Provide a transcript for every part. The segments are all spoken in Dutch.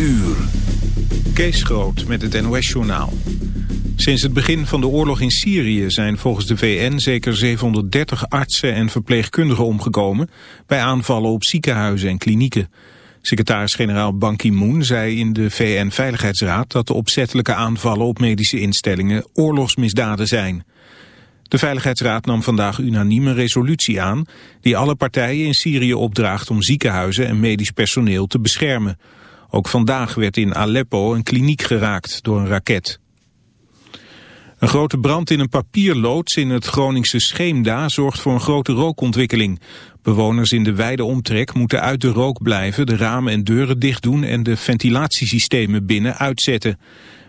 uur. Kees Groot met het NOS-journaal. Sinds het begin van de oorlog in Syrië zijn volgens de VN zeker 730 artsen en verpleegkundigen omgekomen bij aanvallen op ziekenhuizen en klinieken. Secretaris-generaal Ban Ki-moon zei in de VN-veiligheidsraad dat de opzettelijke aanvallen op medische instellingen oorlogsmisdaden zijn. De Veiligheidsraad nam vandaag unaniem een resolutie aan die alle partijen in Syrië opdraagt om ziekenhuizen en medisch personeel te beschermen. Ook vandaag werd in Aleppo een kliniek geraakt door een raket. Een grote brand in een papierloods in het Groningse Scheemda zorgt voor een grote rookontwikkeling. Bewoners in de wijde omtrek moeten uit de rook blijven, de ramen en deuren dicht doen en de ventilatiesystemen binnen uitzetten.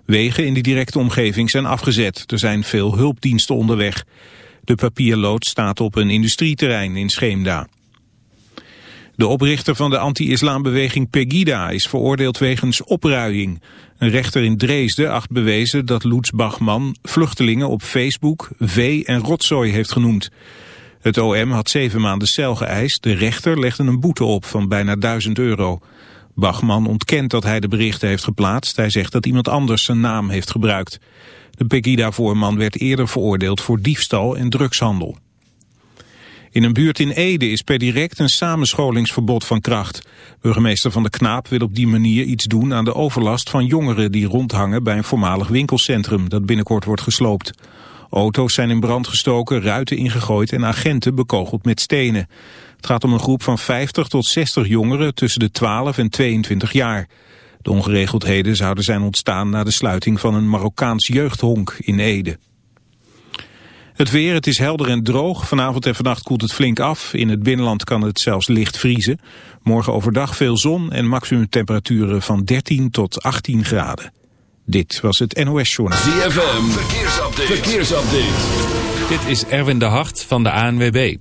Wegen in de directe omgeving zijn afgezet. Er zijn veel hulpdiensten onderweg. De papierloods staat op een industrieterrein in Scheemda. De oprichter van de anti-islambeweging Pegida is veroordeeld wegens opruiing. Een rechter in Dresden acht bewezen dat Lutz Bachman vluchtelingen op Facebook vee en rotzooi heeft genoemd. Het OM had zeven maanden cel geëist. De rechter legde een boete op van bijna 1000 euro. Bachman ontkent dat hij de berichten heeft geplaatst. Hij zegt dat iemand anders zijn naam heeft gebruikt. De Pegida-voorman werd eerder veroordeeld voor diefstal en drugshandel. In een buurt in Ede is per direct een samenscholingsverbod van kracht. Burgemeester Van de Knaap wil op die manier iets doen aan de overlast van jongeren die rondhangen bij een voormalig winkelcentrum dat binnenkort wordt gesloopt. Auto's zijn in brand gestoken, ruiten ingegooid en agenten bekogeld met stenen. Het gaat om een groep van 50 tot 60 jongeren tussen de 12 en 22 jaar. De ongeregeldheden zouden zijn ontstaan na de sluiting van een Marokkaans jeugdhonk in Ede. Het weer, het is helder en droog. Vanavond en vannacht koelt het flink af. In het binnenland kan het zelfs licht vriezen. Morgen overdag veel zon en maximumtemperaturen van 13 tot 18 graden. Dit was het NOS Journal. ZFM, verkeersupdate. verkeersupdate. Dit is Erwin de Hart van de ANWB.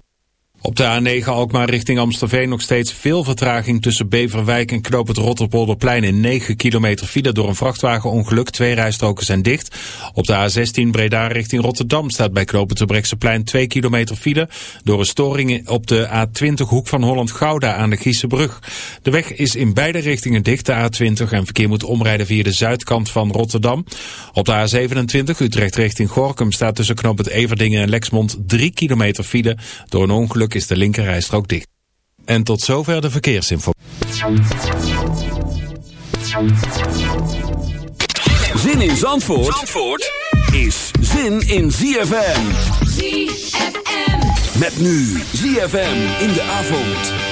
Op de A9 Alkmaar richting Amstelveen nog steeds veel vertraging tussen Beverwijk en Knoop het Rotterpolderplein in 9 kilometer file door een vrachtwagenongeluk. Twee rijstroken zijn dicht. Op de A16 Breda richting Rotterdam staat bij Knoop het Brechtseplein 2 kilometer file door een storing op de A20 hoek van Holland-Gouda aan de Giesebrug. De weg is in beide richtingen dicht, de A20 en verkeer moet omrijden via de zuidkant van Rotterdam. Op de A27 Utrecht richting Gorkum staat tussen Knoop het Everdingen en Lexmond 3 kilometer file door een ongeluk is de linkerrijstrook dicht. En tot zover de verkeersinformatie. Zin in Zandvoort, Zandvoort is zin in ZFM. ZFM. Met nu ZFM in de avond.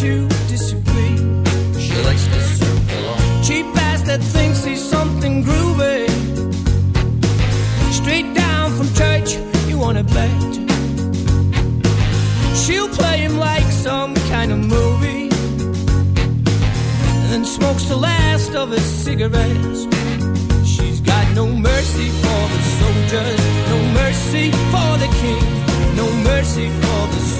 To disagree. She likes to surf along. Cheap ass that thinks he's something groovy. Straight down from church, you wanna bet. She'll play him like some kind of movie. And then smokes the last of his cigarettes. She's got no mercy for the soldiers, no mercy for the king, no mercy for the soldiers,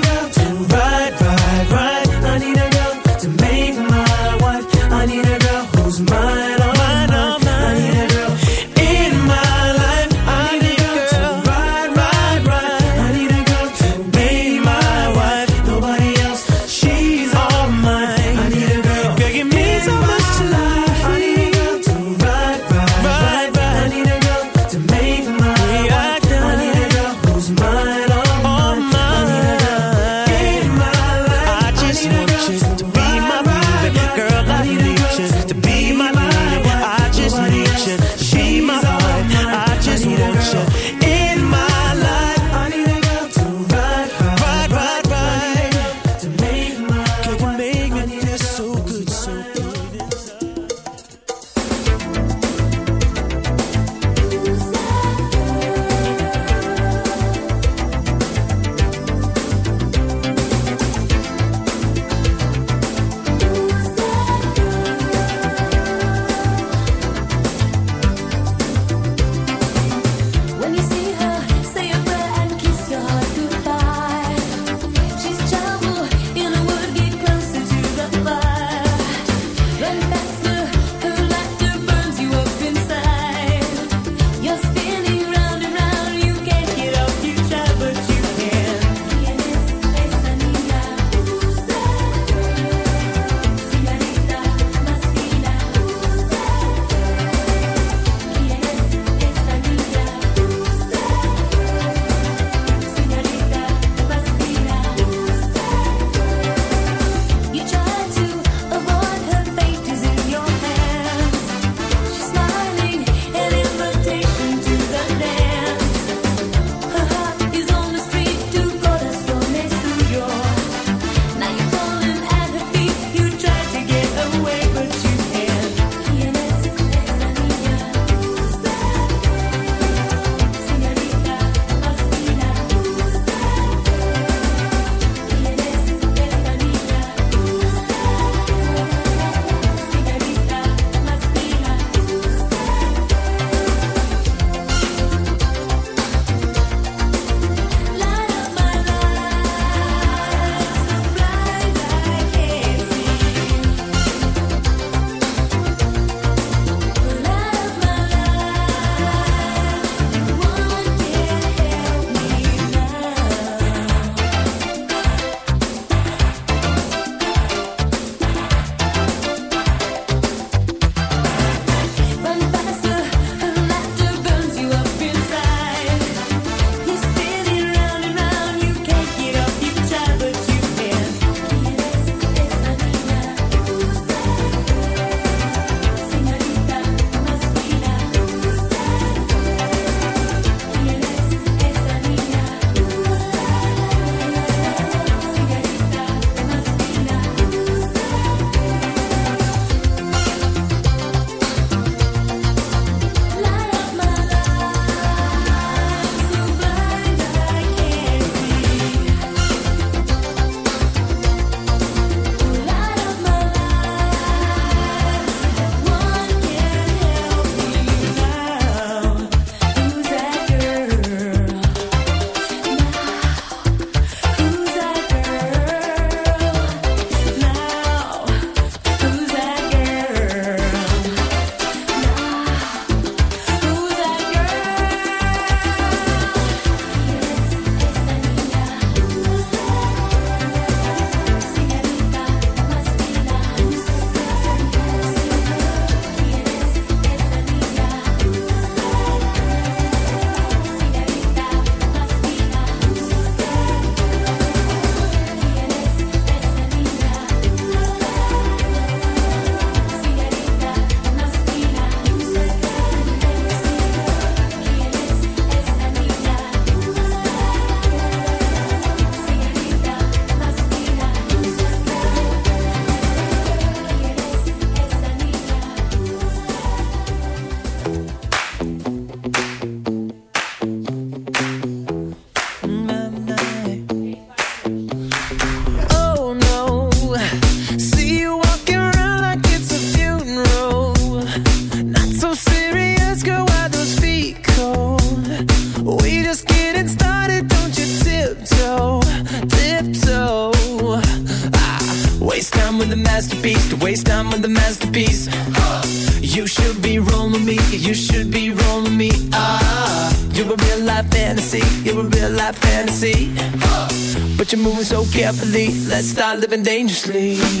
living dangerously.